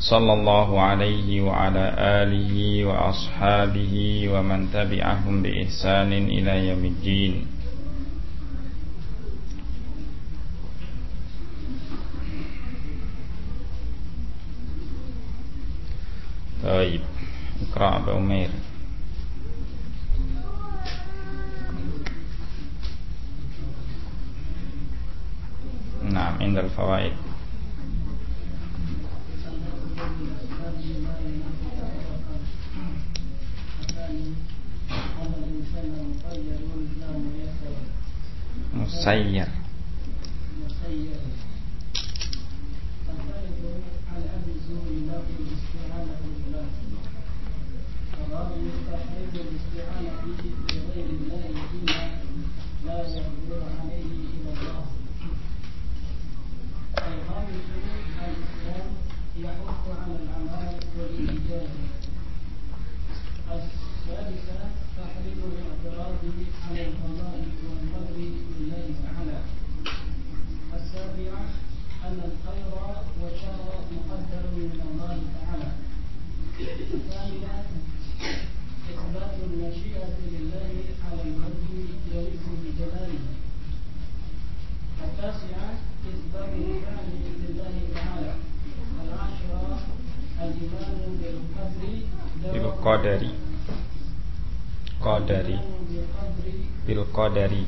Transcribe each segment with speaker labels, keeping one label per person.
Speaker 1: صلى الله عليه وعلى آله وأصحابه ومن تبعهم بإحسان إلى يوم الدين. طيب اقرأ أبو أمير نعم عند الفوائد. musayyar. Qadari. Qadari. Bil qadari.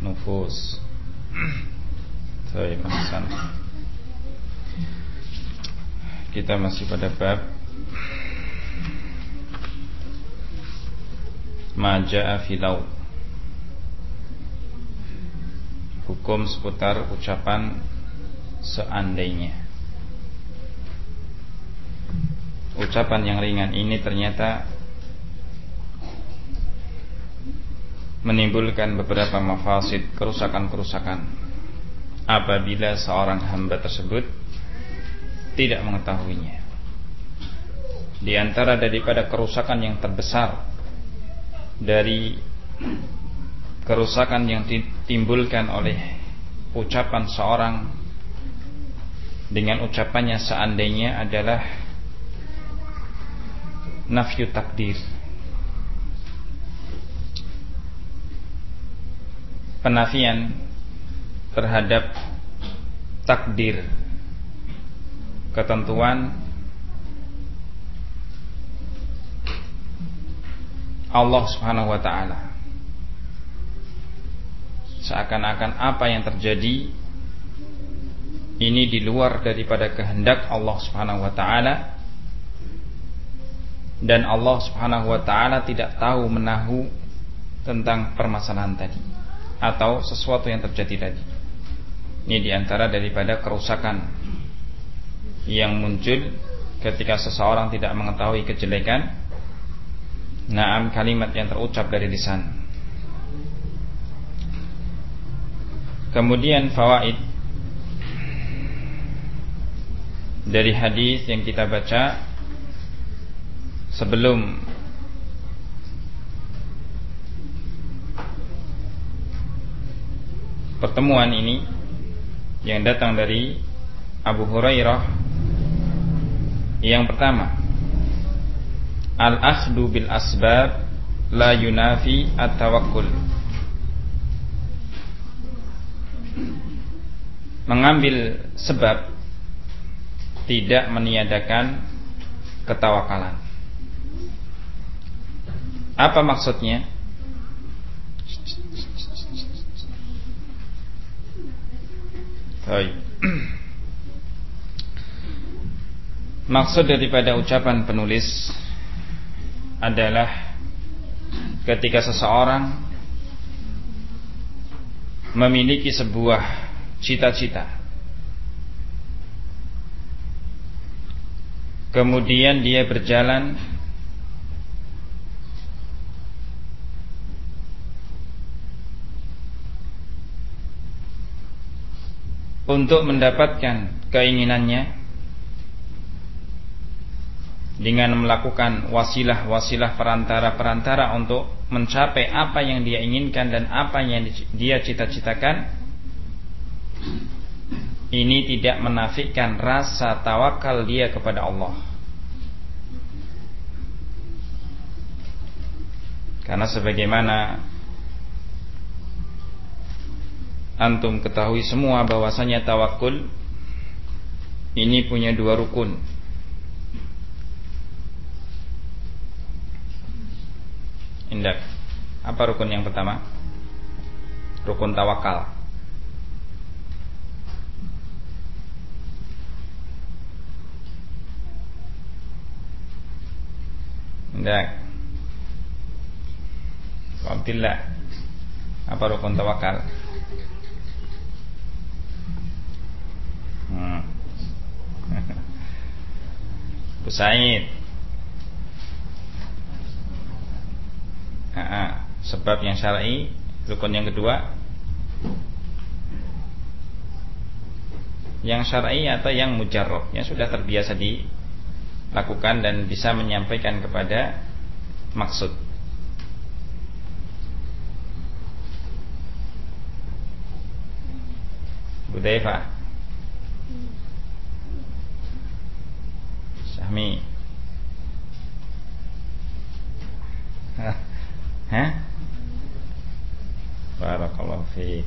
Speaker 1: Nufus. Saya Hasan kita masih pada bab Maja'a filau Hukum seputar ucapan seandainya ucapan yang ringan ini ternyata menimbulkan beberapa mafasid kerusakan-kerusakan apabila seorang hamba tersebut tidak mengetahuinya. Di antara daripada kerusakan yang terbesar dari kerusakan yang ditimbulkan oleh ucapan seorang dengan ucapannya seandainya adalah nafyu takdir. Penafian terhadap takdir ketentuan Allah Subhanahu wa taala. Seakan-akan apa yang terjadi ini di luar daripada kehendak Allah Subhanahu wa taala dan Allah Subhanahu wa taala tidak tahu menahu tentang permasalahan tadi atau sesuatu yang terjadi tadi. Ini di antara daripada kerusakan yang muncul ketika seseorang tidak mengetahui kejelekan naam kalimat yang terucap dari lisan. Kemudian fawaid dari hadis yang kita baca sebelum pertemuan ini yang datang dari Abu Hurairah yang pertama al-akhdu bil asbab la yunafi at-tawakkul. Mengambil sebab tidak meniadakan ketawakalan apa maksudnya? Baik. Maksud daripada ucapan penulis adalah ketika seseorang memiliki sebuah cita-cita kemudian dia berjalan untuk mendapatkan keinginannya dengan melakukan wasilah-wasilah perantara-perantara untuk mencapai apa yang dia inginkan dan apa yang dia cita-citakan ini tidak menafikan rasa tawakal dia kepada Allah. Karena sebagaimana antum ketahui semua bahwasanya tawakul ini punya dua rukun. Indah. Apa rukun yang pertama? Rukun tawakal. Indah. Alhamdulillah. Apa rukun tawakal? Bu Said Sebab yang syar'i Rukun yang kedua. Yang syar'i atau yang mujarrab. Yang sudah terbiasa dilakukan Dan bisa menyampaikan kepada Maksud. Budayfa Sahmi Hah? Barakallahu fiik.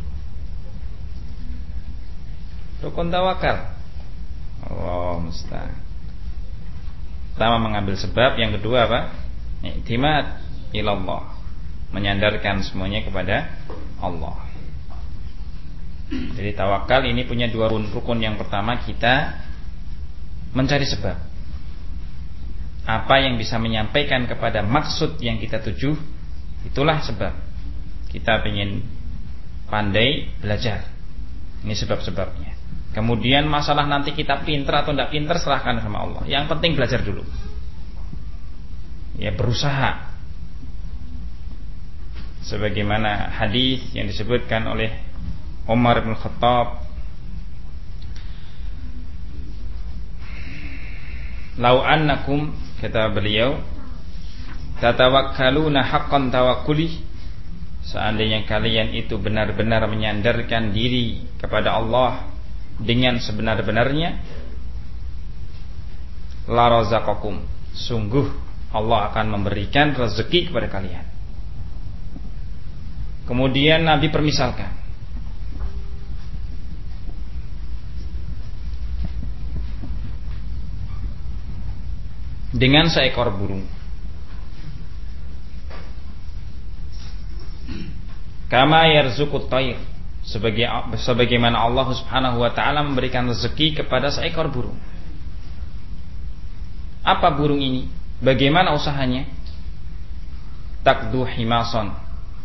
Speaker 1: Rukun tawakal. Allah musta'an. Pertama mengambil sebab, yang kedua apa? Iktimat ilallah. Menyandarkan semuanya kepada Allah. Jadi tawakal ini punya dua rukun. Yang pertama kita mencari sebab apa yang bisa menyampaikan kepada maksud yang kita tuju itulah sebab kita ingin pandai belajar. Ini sebab-sebabnya. Kemudian masalah nanti kita pinter atau tidak pinter serahkan sama Allah. Yang penting belajar dulu. Ya berusaha. Sebagaimana hadis yang disebutkan oleh Umar bin Khattab Lau annakum kata beliau tatawakkaluna haqqan tawakkuli. Seandainya kalian itu benar-benar menyandarkan diri kepada Allah dengan sebenar-benarnya la razaqakum. Sungguh Allah akan memberikan rezeki kepada kalian. Kemudian Nabi permisalkan dengan seekor burung. Kama yarzukut tayr sebagai sebagaimana Allah Subhanahu wa taala memberikan rezeki kepada seekor burung. Apa burung ini? Bagaimana usahanya? Takdu himason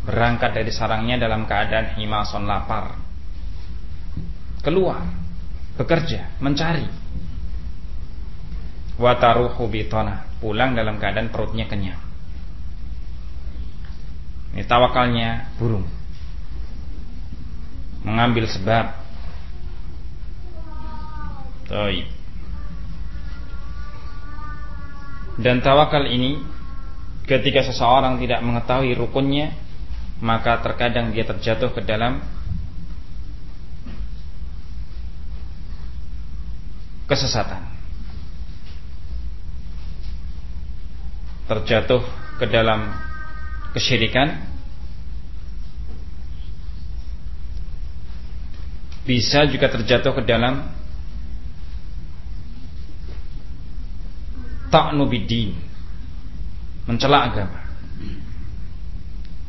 Speaker 1: berangkat dari sarangnya dalam keadaan himason lapar. Keluar, bekerja, mencari wataruhu bitona. Pulang dalam keadaan perutnya kenyang. Ini tawakalnya burung. Mengambil sebab. Toi. dan tawakal ini ketika seseorang tidak mengetahui rukunnya maka terkadang dia terjatuh ke dalam kesesatan terjatuh ke dalam kesyirikan bisa juga terjatuh ke dalam ta'nu biddin mencela agama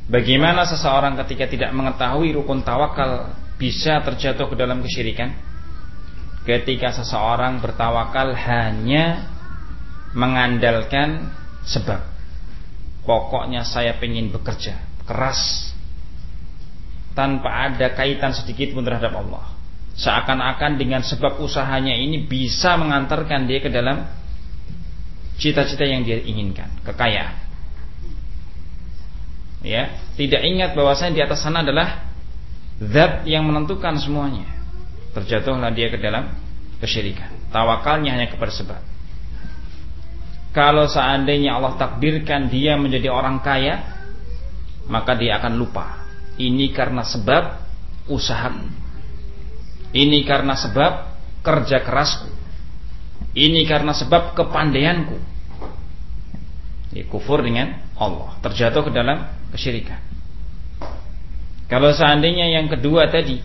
Speaker 1: Bagaimana seseorang ketika tidak mengetahui rukun tawakal bisa terjatuh ke dalam kesyirikan? Ketika seseorang bertawakal hanya mengandalkan sebab pokoknya saya ingin bekerja keras tanpa ada kaitan sedikit pun terhadap Allah seakan-akan dengan sebab usahanya ini bisa mengantarkan dia ke dalam cita-cita yang dia inginkan, kekayaan. Ya, tidak ingat bahwasanya di atas sana adalah zat yang menentukan semuanya. Terjatuhlah dia ke dalam kesyirikan. Tawakalnya hanya kepada sebab. Kalau seandainya Allah takdirkan dia menjadi orang kaya, maka dia akan lupa. Ini karena sebab usaha. Ini karena sebab kerja kerasku. Ini karena sebab kepandaianku. Dia kufur dengan Allah, terjatuh ke dalam kesyirikan. Kalau seandainya yang kedua tadi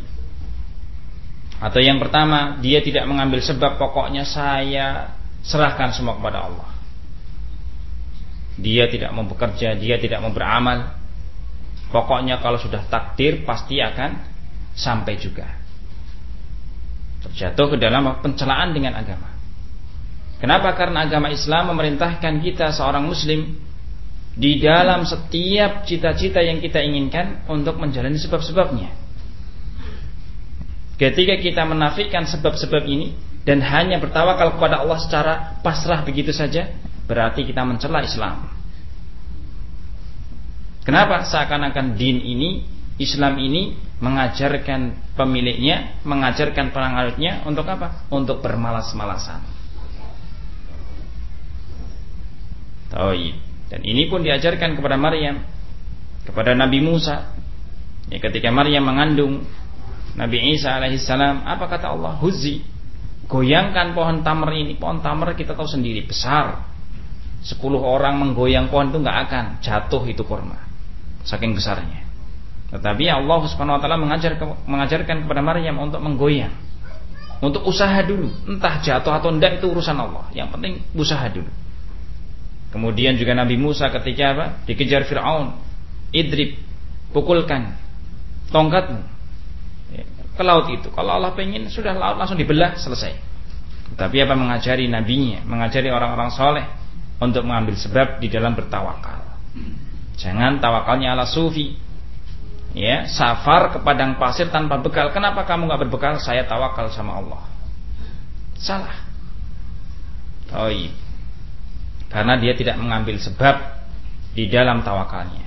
Speaker 1: atau yang pertama dia tidak mengambil sebab pokoknya saya serahkan semua kepada Allah. Dia tidak mau bekerja, dia tidak mau beramal. Pokoknya kalau sudah takdir pasti akan sampai juga. Terjatuh ke dalam pencelaan dengan agama. Kenapa? Karena agama Islam memerintahkan kita seorang muslim di dalam setiap cita-cita yang kita inginkan untuk menjalani sebab-sebabnya. Ketika kita menafikan sebab-sebab ini dan hanya bertawakal kepada Allah secara pasrah begitu saja, berarti kita mencela Islam. Kenapa? Seakan-akan din ini, Islam ini mengajarkan pemiliknya, mengajarkan penganutnya untuk apa? Untuk bermalas-malasan. Taib. Dan ini pun diajarkan kepada Maryam, kepada Nabi Musa. Ya, ketika Maryam mengandung Nabi Isa alaihissalam, apa kata Allah? Huzi, goyangkan pohon tamar ini. Pohon tamar kita tahu sendiri besar. Sepuluh orang menggoyang pohon itu nggak akan jatuh itu kurma, saking besarnya. Tetapi Allah Subhanahu Wa Taala mengajar, mengajarkan kepada Maryam untuk menggoyang, untuk usaha dulu. Entah jatuh atau tidak itu urusan Allah. Yang penting usaha dulu. Kemudian juga Nabi Musa ketika apa? Dikejar Fir'aun. Idrib. Pukulkan. Tongkatmu. Ke laut itu. Kalau Allah pengen sudah laut langsung dibelah selesai. Tapi apa mengajari nabinya, mengajari orang-orang soleh untuk mengambil sebab di dalam bertawakal. Jangan tawakalnya ala sufi. Ya, safar ke padang pasir tanpa bekal. Kenapa kamu nggak berbekal? Saya tawakal sama Allah. Salah. Oh iya karena dia tidak mengambil sebab di dalam tawakalnya.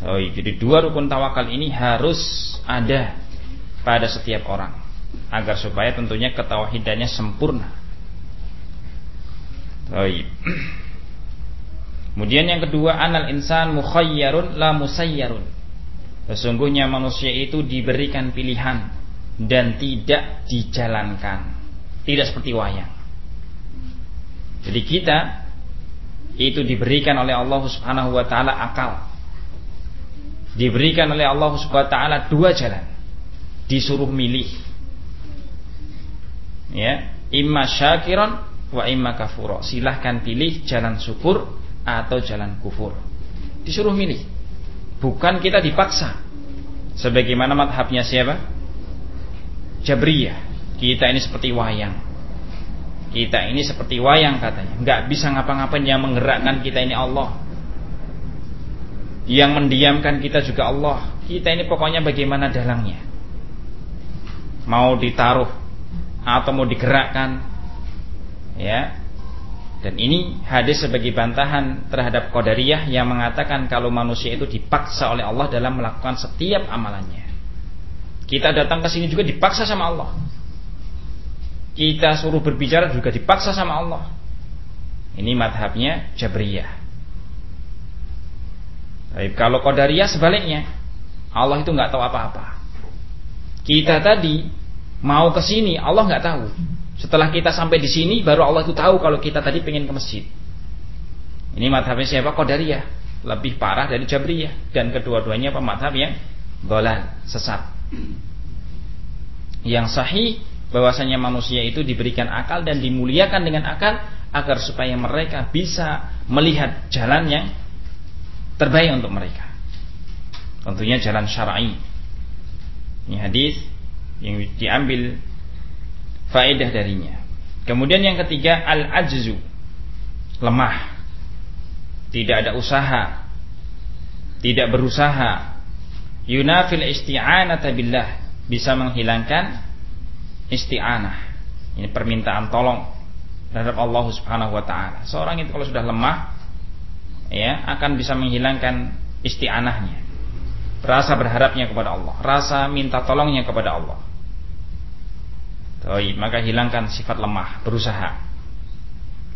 Speaker 1: Oh, jadi dua rukun tawakal ini harus ada pada setiap orang agar supaya tentunya ketawahidannya sempurna. Oh, Kemudian yang kedua anal insan mukhayyarun la musayyarun. Sesungguhnya manusia itu diberikan pilihan dan tidak dijalankan. Tidak seperti wayang. Jadi kita itu diberikan oleh Allah Subhanahu wa taala akal. Diberikan oleh Allah Subhanahu wa taala dua jalan. Disuruh milih. Ya, imma syakiran wa imma kafura. Silahkan pilih jalan syukur atau jalan kufur. Disuruh milih. Bukan kita dipaksa. Sebagaimana madhabnya siapa? Jabriyah. Kita ini seperti wayang kita ini seperti wayang katanya nggak bisa ngapa-ngapain yang menggerakkan kita ini Allah yang mendiamkan kita juga Allah kita ini pokoknya bagaimana dalangnya mau ditaruh atau mau digerakkan ya dan ini hadis sebagai bantahan terhadap Qadariyah yang mengatakan kalau manusia itu dipaksa oleh Allah dalam melakukan setiap amalannya. Kita datang ke sini juga dipaksa sama Allah kita suruh berbicara juga dipaksa sama Allah. Ini madhabnya Jabriyah. Baik, kalau Qadariyah sebaliknya, Allah itu nggak tahu apa-apa. Kita tadi mau ke sini, Allah nggak tahu. Setelah kita sampai di sini, baru Allah itu tahu kalau kita tadi pengen ke masjid. Ini madhabnya siapa? Qadariyah. Lebih parah dari Jabriyah. Dan kedua-duanya apa madhab yang Dolan, sesat. Yang sahih bahwasanya manusia itu diberikan akal dan dimuliakan dengan akal agar supaya mereka bisa melihat jalan yang terbaik untuk mereka. Tentunya jalan syar'i. Ini hadis yang diambil faedah darinya. Kemudian yang ketiga al-ajzu. Lemah. Tidak ada usaha. Tidak berusaha. Yunafil isti'anata billah. Bisa menghilangkan isti'anah. Ini permintaan tolong terhadap Allah Subhanahu wa taala. Seorang itu kalau sudah lemah ya akan bisa menghilangkan isti'anahnya. Rasa berharapnya kepada Allah, rasa minta tolongnya kepada Allah. Baik, maka hilangkan sifat lemah, berusaha.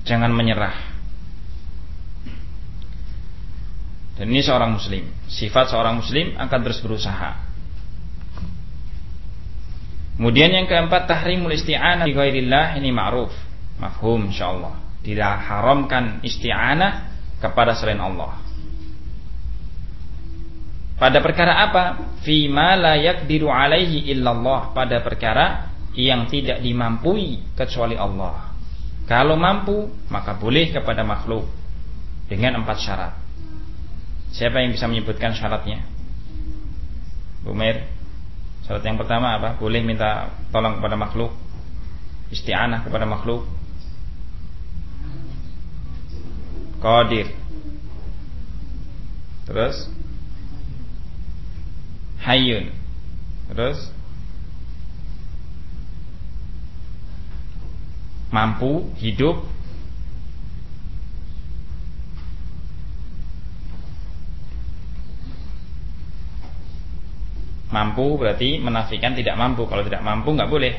Speaker 1: Jangan menyerah. Dan ini seorang muslim. Sifat seorang muslim akan terus berusaha. Kemudian yang keempat tahrimul isti'anah bi ghairillah ini ma'ruf. Mafhum insyaallah. Tidak haramkan isti'anah kepada selain Allah. Pada perkara apa? Fima la yaqdiru alaihi illallah. Pada perkara yang tidak dimampui kecuali Allah. Kalau mampu, maka boleh kepada makhluk dengan empat syarat. Siapa yang bisa menyebutkan syaratnya? Bumer. Syarat yang pertama apa? Boleh minta tolong kepada makhluk. Isti'anah kepada makhluk. Qadir. Terus Hayyun. Terus mampu hidup. Mampu berarti menafikan tidak mampu. Kalau tidak mampu nggak boleh.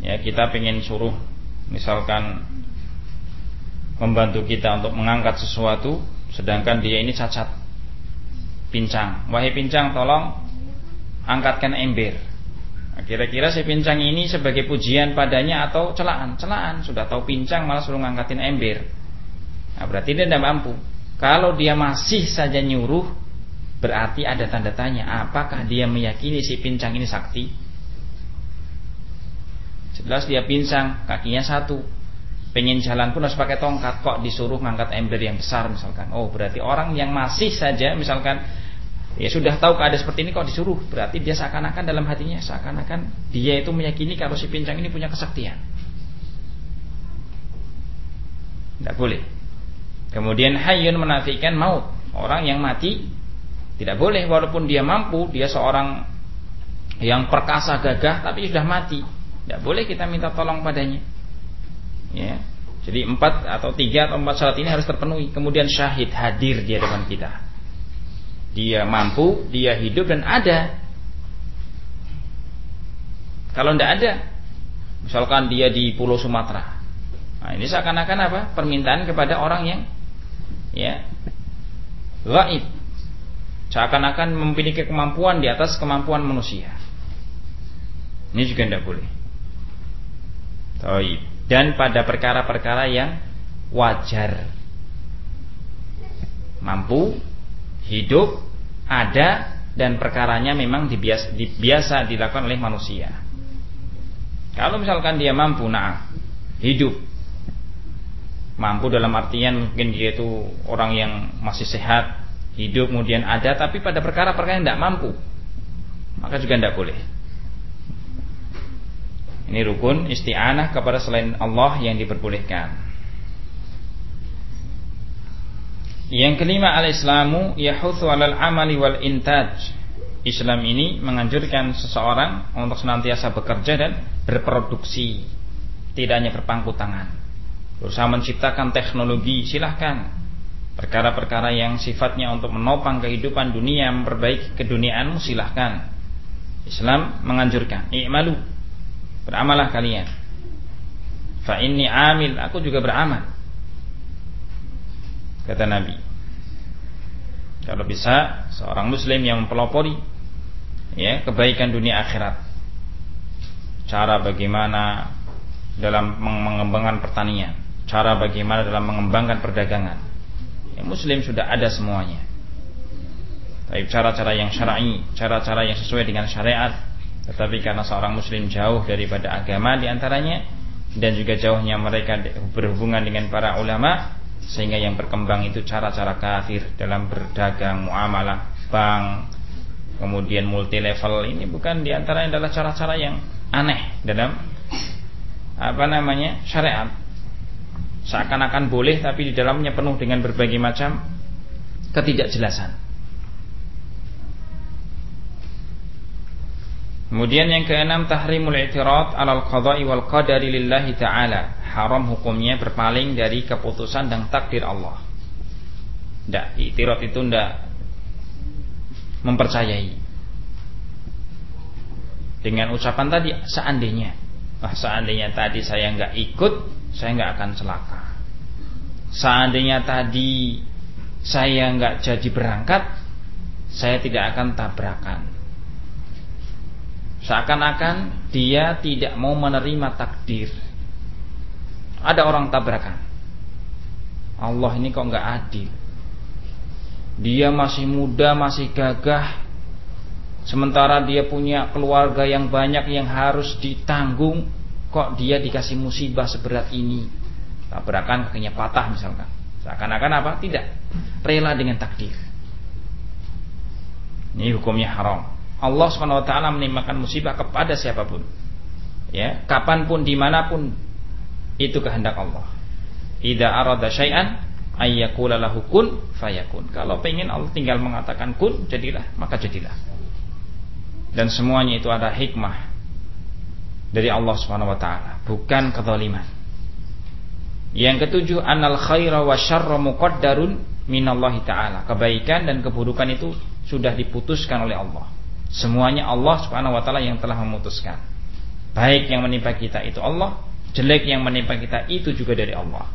Speaker 1: Ya kita ingin suruh. Misalkan membantu kita untuk mengangkat sesuatu sedangkan dia ini cacat. Pincang. Wahai pincang tolong angkatkan ember nah, kira-kira si pincang ini sebagai pujian padanya atau celaan? Celaan. Sudah tahu pincang malah suruh ngangkatin ember. Nah, berarti dia tidak mampu. Kalau dia masih saja nyuruh Berarti ada tanda tanya Apakah dia meyakini si pincang ini sakti? Jelas dia pincang Kakinya satu. Pengen jalan pun harus pakai tongkat. Kok disuruh ngangkat ember yang besar misalkan? Oh berarti orang yang masih saja Misalkan Ya sudah tahu keadaan seperti ini kok disuruh Berarti dia seakan-akan dalam hatinya Seakan-akan dia itu meyakini kalau si pincang ini punya kesaktian Tidak boleh Kemudian hayun menafikan maut Orang yang mati tidak boleh walaupun dia mampu, dia seorang yang perkasa gagah tapi sudah mati. Tidak boleh kita minta tolong padanya. Ya. Jadi empat atau tiga atau empat syarat ini harus terpenuhi. Kemudian syahid hadir di hadapan kita. Dia mampu, dia hidup dan ada. Kalau tidak ada, misalkan dia di Pulau Sumatera. Nah, ini seakan-akan apa? Permintaan kepada orang yang ya gaib seakan-akan memiliki kemampuan di atas kemampuan manusia. Ini juga tidak boleh. Dan pada perkara-perkara yang wajar. Mampu, hidup, ada, dan perkaranya memang dibiasa, dibiasa dilakukan oleh manusia. Kalau misalkan dia mampu, nah, hidup, mampu dalam artian mungkin dia itu orang yang masih sehat hidup kemudian ada tapi pada perkara-perkara yang tidak mampu maka juga tidak boleh. Ini rukun isti'anah kepada selain Allah yang diperbolehkan yang kelima al-islamu yahuthu alal amali wal intaj. Islam ini menganjurkan seseorang untuk senantiasa bekerja dan berproduksi tidak hanya berpangku tangan. Berusaha menciptakan teknologi silahkan. Perkara-perkara yang sifatnya untuk menopang kehidupan dunia memperbaiki keduniaanmu silahkan. Islam menganjurkan i'malu beramalah kalian. Fa inni amil aku juga beramal kata Nabi. Kalau bisa seorang muslim yang mempelopori ya kebaikan dunia akhirat. Cara bagaimana dalam mengembangkan pertanian. Cara bagaimana dalam mengembangkan perdagangan. Yang muslim sudah ada semuanya. Tapi cara-cara yang syar'i cara-cara yang sesuai dengan syariat. Tetapi karena seorang muslim jauh daripada agama di antaranya dan juga jauhnya mereka berhubungan dengan para ulama sehingga yang berkembang itu cara-cara kafir dalam berdagang muamalah bank kemudian multi level ini bukan di antaranya adalah cara-cara yang aneh dalam apa namanya syariat seakan-akan boleh tapi di dalamnya penuh dengan berbagai macam ketidakjelasan. Kemudian yang keenam tahrimul i'tirad 'alal qada'i wal qadari lillahi ta'ala. Haram hukumnya berpaling dari keputusan dan takdir Allah. Tidak, itirot itu tidak mempercayai. Dengan ucapan tadi, seandainya, ah, seandainya tadi saya nggak ikut, saya nggak akan celaka. Seandainya tadi saya nggak jadi berangkat, saya tidak akan tabrakan. Seakan-akan dia tidak mau menerima takdir. Ada orang tabrakan. Allah ini kok nggak adil. Dia masih muda, masih gagah. Sementara dia punya keluarga yang banyak yang harus ditanggung. Kok dia dikasih musibah seberat ini? Tabrakan kakinya patah misalkan. Seakan-akan apa? Tidak. Rela dengan takdir. Ini hukumnya haram. Allah swt menimpakan musibah kepada siapa pun. Ya, kapan pun di mana pun itu kehendak Allah. Ida arada syai'an ayyakula lahu kun fayakun. Kalau pengen Allah tinggal mengatakan kun, jadilah, maka jadilah. Dan semuanya itu ada hikmah dari Allah Subhanahu wa taala, bukan kezaliman. Yang ketujuh, anal khaira wa syarra muqaddarun minallahi taala. Kebaikan dan keburukan itu sudah diputuskan oleh Allah. Semuanya Allah Subhanahu wa taala yang telah memutuskan. Baik yang menimpa kita itu Allah, jelek yang menimpa kita itu juga dari Allah.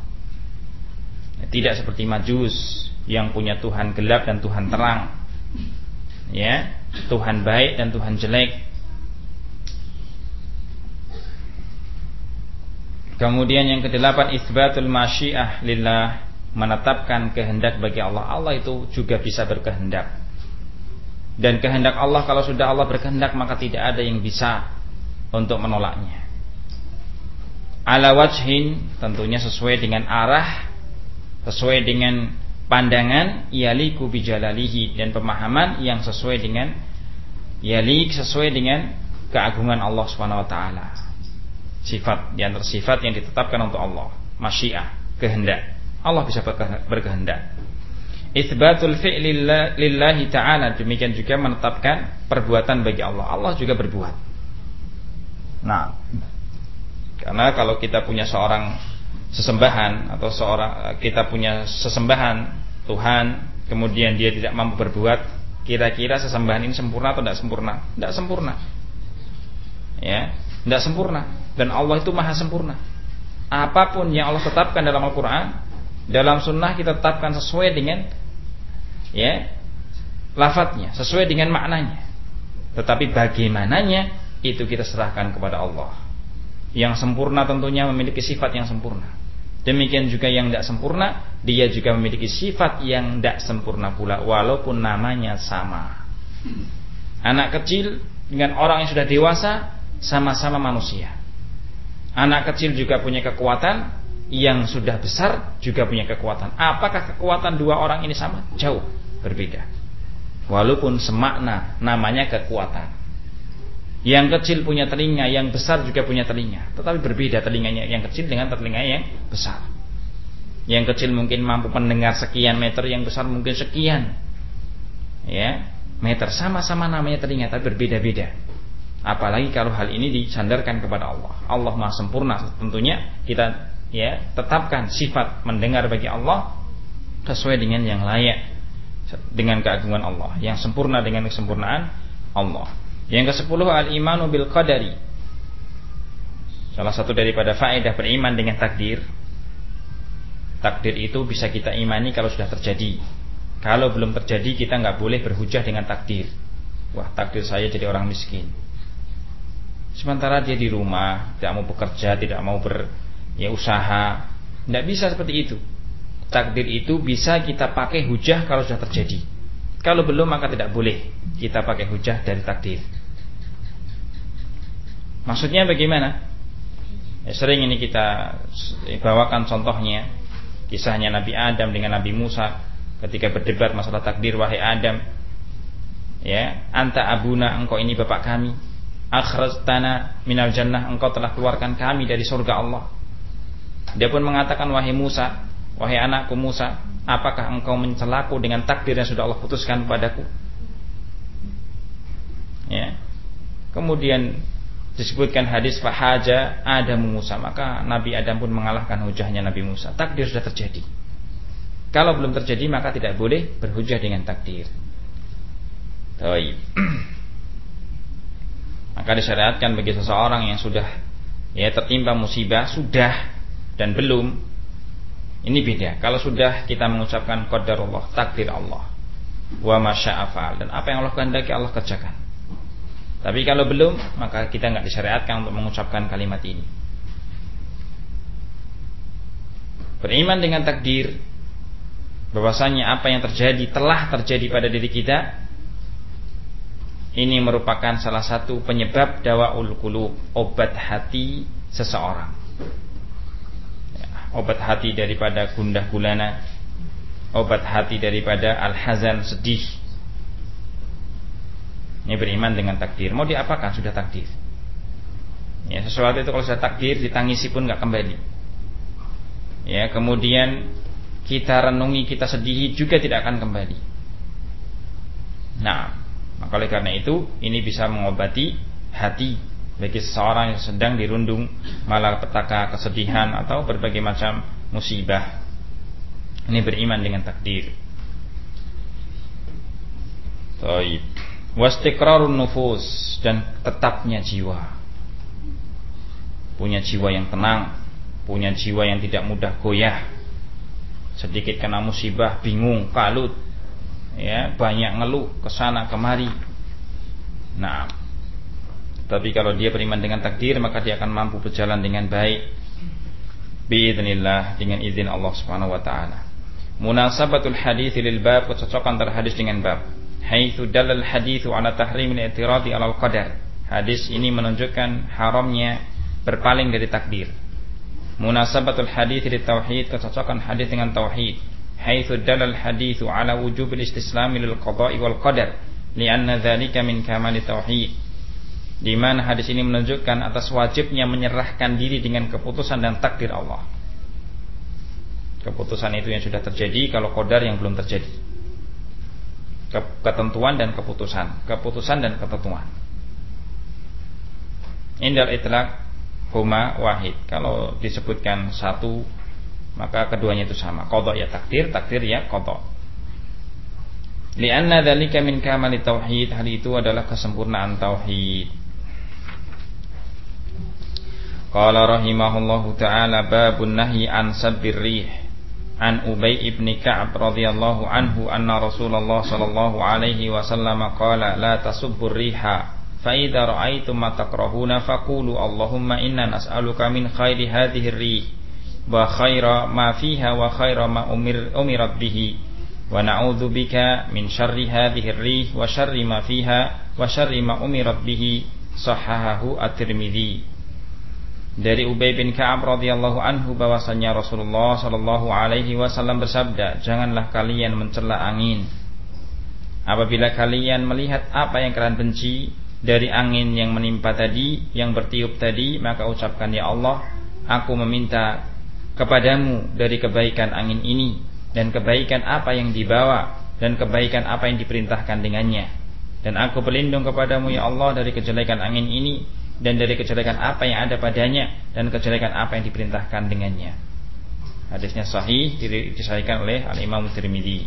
Speaker 1: Tidak seperti Majus yang punya Tuhan gelap dan Tuhan terang. Ya, Tuhan baik dan Tuhan jelek. Kemudian yang kedelapan isbatul masyiah lillah menetapkan kehendak bagi Allah. Allah itu juga bisa berkehendak. Dan kehendak Allah kalau sudah Allah berkehendak maka tidak ada yang bisa untuk menolaknya. Ala wajhin tentunya sesuai dengan arah sesuai dengan pandangan yaliku bijalalihi dan pemahaman yang sesuai dengan yalik sesuai dengan keagungan Allah Subhanahu wa taala. Sifat yang tersifat yang ditetapkan untuk Allah, masyiah, kehendak. Allah bisa berkehendak. Itsbatul fi'li lillahi ta'ala demikian juga menetapkan perbuatan bagi Allah. Allah juga berbuat. Nah, karena kalau kita punya seorang sesembahan atau seorang kita punya sesembahan Tuhan kemudian dia tidak mampu berbuat kira-kira sesembahan ini sempurna atau tidak sempurna? Tidak sempurna. Ya tidak sempurna. Dan Allah itu maha sempurna. Apa pun yang Allah tetapkan dalam Al-Quran dalam sunnah kita tetapkan sesuai dengan ya lafadznya sesuai dengan maknanya. Tetapi bagaimananya itu kita serahkan kepada Allah yang sempurna tentunya memiliki sifat yang sempurna. Demikian juga yang tidak sempurna, dia juga memiliki sifat yang tidak sempurna pula, walaupun namanya sama. Anak kecil dengan orang yang sudah dewasa sama-sama manusia. Anak kecil juga punya kekuatan, yang sudah besar juga punya kekuatan. Apakah kekuatan dua orang ini sama? Jauh berbeda. Walaupun semakna namanya kekuatan. Yang kecil punya telinga, yang besar juga punya telinga. Tetapi berbeda telinganya yang kecil dengan telinga yang besar. Yang kecil mungkin mampu mendengar sekian meter, yang besar mungkin sekian. Ya, meter sama-sama namanya telinga tapi berbeda-beda. Apalagi kalau hal ini disandarkan kepada Allah. Allah Maha sempurna tentunya kita ya tetapkan sifat mendengar bagi Allah sesuai dengan yang layak dengan keagungan Allah, yang sempurna dengan kesempurnaan Allah. Yang ke-10 al-imanu bil qadari. Salah satu daripada faedah beriman dengan takdir. Takdir itu bisa kita imani kalau sudah terjadi. Kalau belum terjadi kita nggak boleh berhujah dengan takdir. Wah takdir saya jadi orang miskin. Sementara dia di rumah, tidak mau bekerja, tidak mau ber ya usaha, tidak bisa seperti itu. Takdir itu bisa kita pakai hujah kalau sudah terjadi. Kalau belum maka tidak boleh kita pakai hujah dari takdir. Maksudnya bagaimana? Ya, sering ini kita bawakan contohnya. Kisahnya Nabi Adam dengan Nabi Musa ketika berdebat masalah takdir wahai Adam. Ya anta abuna engkau ini bapak kami. Akhrajtana minal jannah engkau telah keluarkan kami dari surga Allah. Dia pun mengatakan wahai Musa wahai anakku Musa apakah engkau mencelaku dengan takdir yang sudah Allah putuskan padaku? Ya. Kemudian disebutkan hadis fahaja Adam Musa. Maka Nabi Adam pun mengalahkan hujahnya Nabi Musa. Takdir sudah terjadi. Kalau belum terjadi maka tidak boleh berhujah dengan takdir. Maka disyariatkan bagi seseorang yang sudah ya tertimpa musibah sudah dan belum ini beda. Kalau sudah kita mengucapkan qadarullah takdir Allah. Wa masya'afal dan apa yang Allah kehendaki Allah kerjakan tapi kalau belum, maka kita nggak disyariatkan untuk mengucapkan kalimat ini. Beriman dengan takdir, bahwasanya apa yang terjadi telah terjadi pada diri kita, ini merupakan salah satu penyebab dawaul qulub, obat hati seseorang. Ya, obat hati daripada gundah gulana, obat hati daripada al-hazan sedih, ini beriman dengan takdir. Mau diapakan sudah takdir. Ya, sesuatu itu kalau sudah takdir ditangisi pun nggak kembali. Ya, kemudian kita renungi, kita sedihi juga tidak akan kembali. Nah, maka oleh karena itu ini bisa mengobati hati bagi seseorang yang sedang dirundung malapetaka, kesedihan atau berbagai macam musibah. Ini beriman dengan takdir. Taib wastiqrarun nufus dan tetapnya jiwa. Punya jiwa yang tenang punya jiwa yang tidak mudah goyah. Sedikit kena musibah bingung kalut. Ya banyak ngeluh ke sana kemari. Nah tapi kalau dia beriman dengan takdir maka dia akan mampu berjalan dengan baik. Biidznillah dengan izin Allah Subhanahu wa taala. Munasabatul hadis lil bab kecocokan antara dengan bab haitsu dalal haditsu ala tahrimil i'tiradi ala qadar. Hadis ini menunjukkan haramnya berpaling dari takdir. Munasabatul hadis di tauhid kecocokan hadis dengan tauhid. Haitsu dalal haditsu ala wujubil istislam lil qada'i wal qadar lianna dzalika min kamali tauhid. Di mana hadis ini menunjukkan atas wajibnya menyerahkan diri dengan keputusan dan takdir Allah. Keputusan itu yang sudah terjadi kalau qadar yang belum terjadi ketentuan dan keputusan. Keputusan dan ketentuan. Indal itlaq huma wahid. Kalau disebutkan satu maka keduanya itu sama. Qada ya takdir takdir ya qada lianna dzalika min kamali tauhid. Hal itu adalah kesempurnaan tauhid. Qala rahimahullahu taala babun nahyi an sabbir rih عن أبي بن كعب رضي الله عنه أن رسول الله صلى الله عليه وسلم قال لا تسبوا الريح فإذا رأيتم ما تكرهون فقولوا اللهم إنا نسألك من خير هذه الريح وخير ما فيها وخير ما أمر أمرت به ونعوذ بك من شر هذه الريح وشر ما فيها وشر ما أمرت به صححه الترمذي. Dari Ubay bin Ka'ab radhiyallahu anhu bahwasanya Rasulullah sallallahu alaihi wasallam bersabda, "Janganlah kalian mencela angin. Apabila kalian melihat apa yang kalian benci dari angin yang menimpa tadi, yang bertiup tadi, maka ucapkan ya Allah, aku meminta kepadamu dari kebaikan angin ini dan kebaikan apa yang dibawa dan kebaikan apa yang diperintahkan dengannya. Dan aku berlindung kepadamu ya Allah dari kejelekan angin ini dan dari kejelekan apa yang ada padanya dan kejelekan apa yang diperintahkan dengannya. Hadisnya sahih disahihkan oleh Al Imam Tirmidzi.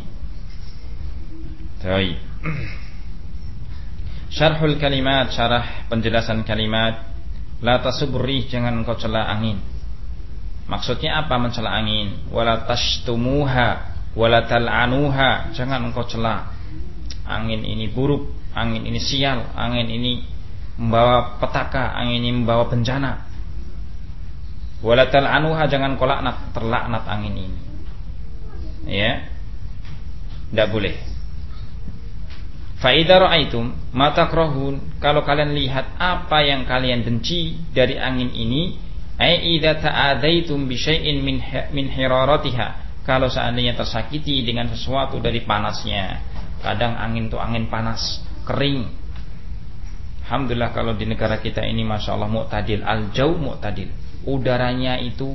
Speaker 1: Baik. Syarhul kalimat, syarah penjelasan kalimat La tasubri jangan engkau cela angin. Maksudnya apa mencela angin? Wala tashtumuha wala tal'anuha, jangan engkau cela. Angin ini buruk, angin ini sial, angin ini membawa petaka, angin ini membawa bencana. Walatal anuha jangan kau laknat, terlaknat angin ini. Ya. Tidak boleh. Faidah ra'aitum mata krohun kalau kalian lihat apa yang kalian benci dari angin ini, ai ta'adaitum bi min min hiraratiha. Kalau seandainya tersakiti dengan sesuatu dari panasnya. Kadang angin itu angin panas, kering, Alhamdulillah kalau di negara kita ini Masya Allah mu'tadil. Al-jauh mu'tadil. Udaranya itu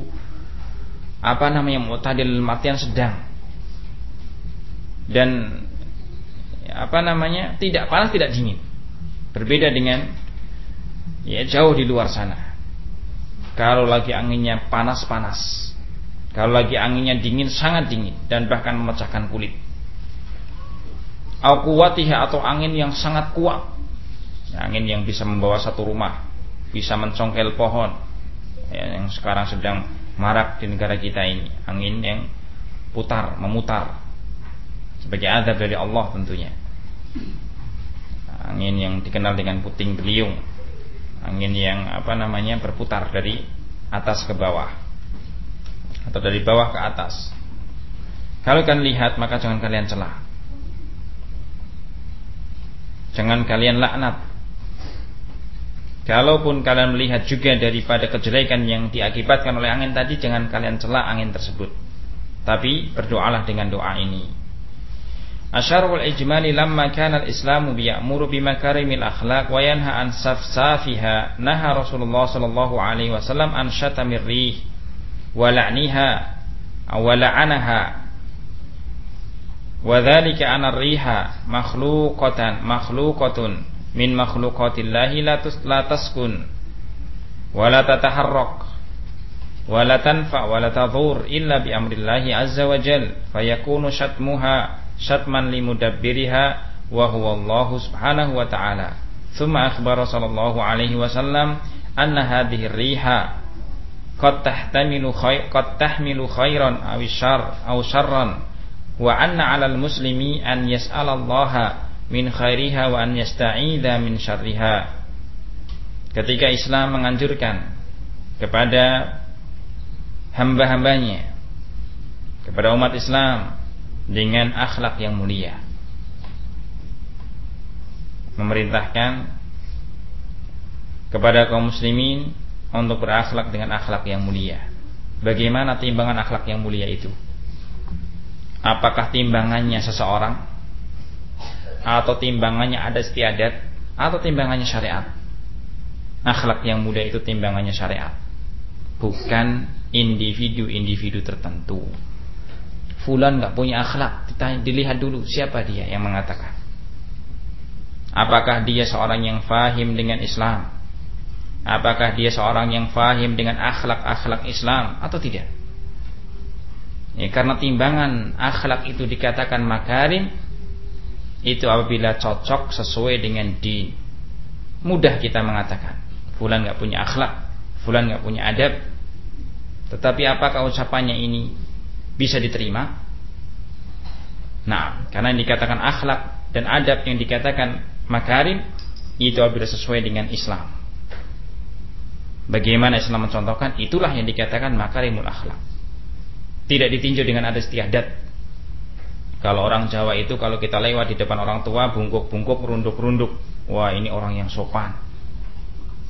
Speaker 1: Apa namanya mu'tadil matian sedang. Dan Apa namanya Tidak panas tidak dingin. Berbeda dengan ya jauh di luar sana. Kalau lagi anginnya panas-panas, kalau lagi anginnya dingin sangat dingin. Dan bahkan memecahkan kulit. Akuwatiha atau angin yang sangat kuat, angin yang bisa membawa satu rumah, bisa mencongkel pohon, ya, yang sekarang sedang marak di negara kita ini, angin yang putar, memutar, sebagai adab dari Allah tentunya. Angin yang dikenal dengan puting beliung angin yang apa namanya berputar dari atas ke bawah atau dari bawah ke atas. Kalau kalian lihat maka jangan kalian celah. Jangan kalian laknat. Kalaupun kalian melihat juga daripada kejelekan yang diakibatkan oleh angin tadi, jangan kalian celah angin tersebut. Tapi berdoalah dengan doa ini. Asyarul ijmali lamma kana al-islamu biya'muru bimakarimil akhlaq wa yanha an safsafiha naha Rasulullah sallallahu alaihi wasallam an syatamir rih wa la'niha wa la'anaha wa dhalika an riha makhluqatan makhluqatun min makhluqatillahi la taskun wa la tataharrak wa la tanfa wa la tadhur illa bi amrillahi azza wa jal fayakunu syatmuha syatman limudabbiriha wa huwa Allah subhanahu wa ta'ala. Thumma akhbara sallallahu alaihi wasallam anna hadhihi riha qad tahtamilu khair qad tahmilu khairan aw syarr aw syarran wa anna 'alal muslimi an yas'ala Allah min khairiha wa an yasta'idha min syarriha. Ketika Islam menganjurkan kepada hamba-hambanya kepada umat Islam dengan akhlak yang mulia. Memerintahkan kepada kaum muslimin untuk berakhlak dengan akhlak yang mulia. Bagaimana timbangan akhlak yang mulia itu? Apakah timbangannya seseorang atau timbangannya ada istiadat. Atau timbangannya syariat? Akhlak yang mulia itu timbangannya syariat, bukan individu-individu tertentu. Fulan nggak punya akhlak. Dilihat dulu siapa dia yang mengatakan? Apakah dia seorang yang fahim dengan Islam? Apakah dia seorang yang fahim dengan akhlak-akhlak Islam? Atau tidak? Ya, karena timbangan akhlak itu dikatakan makarim itu apabila cocok sesuai dengan din mudah kita mengatakan fulan nggak punya akhlak fulan nggak punya adab tetapi apakah ucapannya ini bisa diterima? Nah, karena yang dikatakan akhlak dan adab yang dikatakan makarim itu apabila sesuai dengan Islam. Bagaimana Islam mencontohkan? Itulah yang dikatakan makarimul akhlak. Tidak ditinjau dengan ada istiadat. Kalau orang Jawa itu kalau kita lewat di depan orang tua bungkuk-bungkuk, runduk-runduk, wah ini orang yang sopan.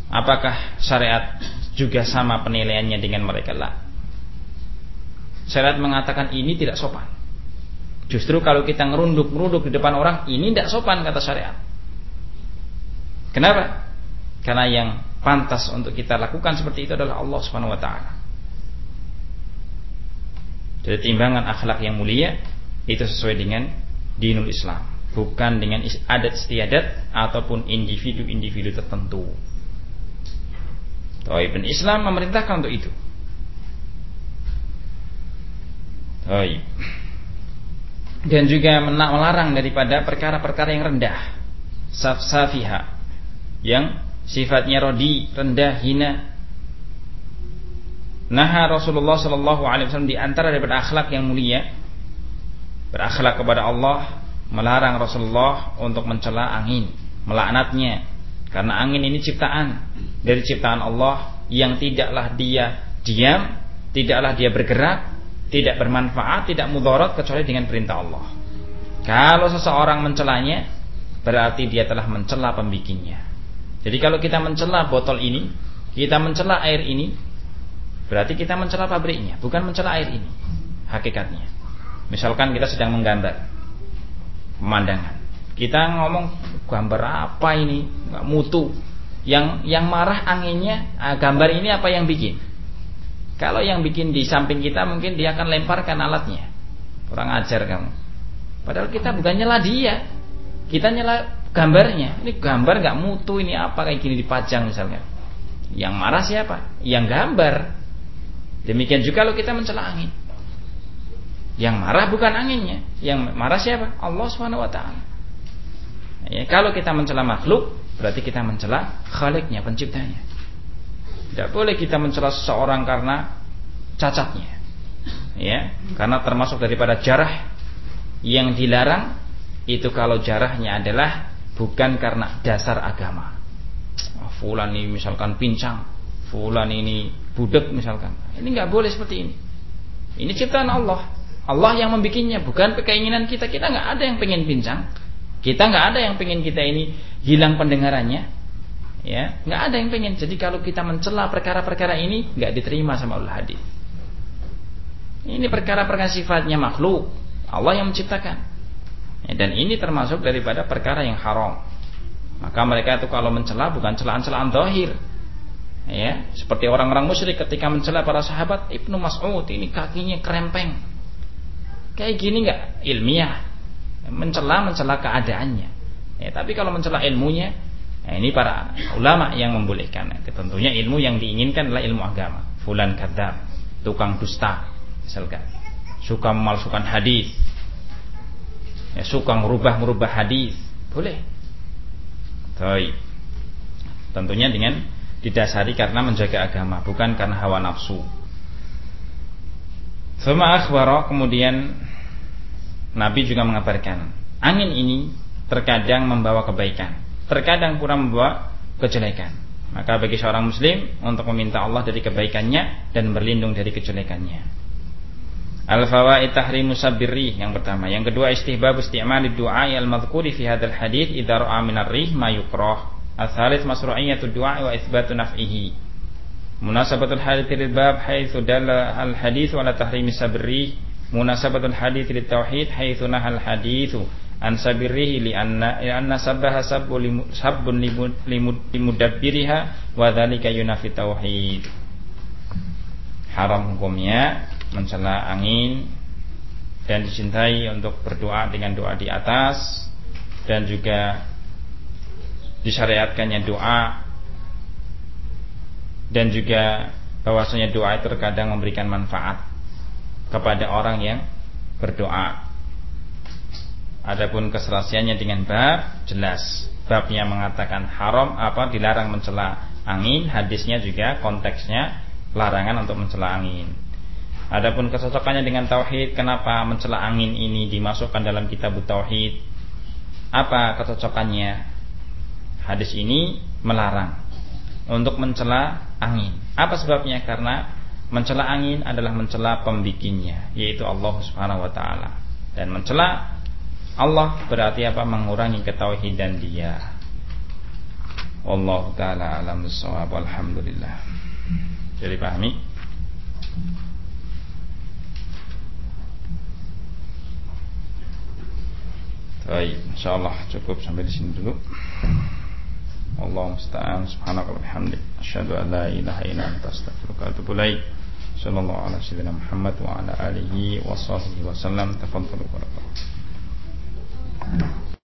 Speaker 1: Apakah syariat juga sama penilaiannya dengan mereka? Lah. Syariat mengatakan ini tidak sopan. Justru kalau kita ngerunduk-ngerunduk di depan orang, ini tidak sopan kata syariat. Kenapa? Karena yang pantas untuk kita lakukan seperti itu adalah Allah Subhanahu wa taala. Jadi timbangan akhlak yang mulia itu sesuai dengan dinul Islam, bukan dengan adat istiadat ataupun individu-individu tertentu. Taib Islam memerintahkan untuk itu. Baik. Dan juga melarang daripada perkara-perkara yang rendah. Safsafiha. Yang sifatnya rodi, rendah, hina. Nah Rasulullah Shallallahu Alaihi Wasallam di antara daripada akhlak yang mulia berakhlak kepada Allah melarang Rasulullah untuk mencela angin, melaknatnya karena angin ini ciptaan dari ciptaan Allah yang tidaklah dia diam, tidaklah dia bergerak, tidak bermanfaat, tidak mudarat kecuali dengan perintah Allah. Kalau seseorang mencelanya, berarti dia telah mencela pembikinnya. Jadi kalau kita mencela botol ini, kita mencela air ini, berarti kita mencela pabriknya, bukan mencela air ini. Hakikatnya. Misalkan kita sedang menggambar pemandangan. Kita ngomong gambar apa ini? Nggak mutu. Yang yang marah anginnya, ah, gambar ini apa yang bikin? Kalau yang bikin di samping kita mungkin dia akan lemparkan alatnya. Kurang ajar kamu. Padahal kita bukan nyela dia. Kita nyela gambarnya. Ini gambar nggak mutu, ini apa kayak gini dipajang misalnya. Yang marah siapa? Yang gambar. Demikian juga kalau kita mencela angin. Yang marah bukan anginnya, yang marah siapa? Allah Subhanahu wa taala. Ya, kalau kita mencela makhluk, berarti kita mencela Khaliknya, penciptanya. Tidak boleh kita mencela seseorang karena cacatnya. Ya, karena termasuk daripada jarah yang dilarang itu kalau jarahnya adalah bukan karena dasar agama. Oh, fulan ini misalkan pincang, fulan ini budek misalkan. Ini nggak boleh seperti ini. Ini ciptaan Allah. Allah yang membikinnya, bukan keinginan kita. Kita nggak ada yang pengen pincang. Kita nggak ada yang pengen kita ini hilang pendengarannya. Ya, nggak ada yang pengen. Jadi kalau kita mencela perkara-perkara ini nggak diterima sama Allah hadis. Ini perkara-perkara sifatnya makhluk. Allah yang menciptakan. Ya, dan ini termasuk daripada perkara yang haram. Maka mereka itu kalau mencela bukan celaan-celaan dohir. Ya, seperti orang-orang musyrik ketika mencela para sahabat Ibnu Mas'ud ini kakinya krempeng Kayak gini nggak ilmiah. Mencela mencela keadaannya. Ya, tapi kalau mencela ilmunya, nah ini para ulama yang membolehkan. Ya, tentunya ilmu yang diinginkan adalah ilmu agama. Fulan kadzab, tukang dusta, misalkan. Suka memalsukan hadis. Ya, suka merubah-merubah hadis. Boleh. Baik. Tentunya dengan didasari karena menjaga agama, bukan karena hawa nafsu. Suma akhbara kemudian Nabi juga mengabarkan angin ini terkadang membawa kebaikan, terkadang pula membawa kejelekan. Maka bagi seorang muslim untuk meminta Allah dari kebaikannya dan berlindung dari kejelekannya. Al-fawaid tahrimu sabirri yang pertama. Yang kedua istihbab isti'mal doa al-madhkuri fi hadzal hadits idza ra'a min ar-rih ma yukrah. Al-thalits masru'iyyatu du'a wa itsbatu naf'ihi. Munasabatul hadits lil bab haitsu dalla al-hadits wa la tahrimi sabirri munasabatul hadits lit tauhid haitsu nahal haditsu an sabirrihi li anna li anna sabbaha sabbu sabbun limudabbiriha wa dzalika yunafi tauhid. Haram hukumnya mencela angin dan dicintai untuk berdoa dengan doa di atas dan juga disyariatkannya doa dan juga bahwasanya doa terkadang memberikan manfaat kepada orang yang berdoa. Adapun keserasiannya dengan bab jelas. Babnya mengatakan haram apa dilarang mencela angin, hadisnya juga konteksnya larangan untuk mencela angin. Adapun kecocokannya dengan tauhid, kenapa mencela angin ini dimasukkan dalam kitab tauhid? Apa kecocokannya? Hadis ini melarang untuk mencela angin. Apa sebabnya? Karena mencela angin adalah mencela pembikinnya, yaitu Allah Subhanahu wa taala. Dan mencela Allah berarti apa? Mengurangi ketauhidan dia. Allah taala alam bisawab. Alhamdulillah. Jadi pahami? Baik, insyaallah cukup sampai di sini dulu. اللهم استعان. سبحانك وبحمدك أشهد أن لا إله إلا أنت. أستغفرك وأتوب إليك. صلى الله على سيدنا محمد وعلى آله وصحبه وسلم. تفضلوا بركاته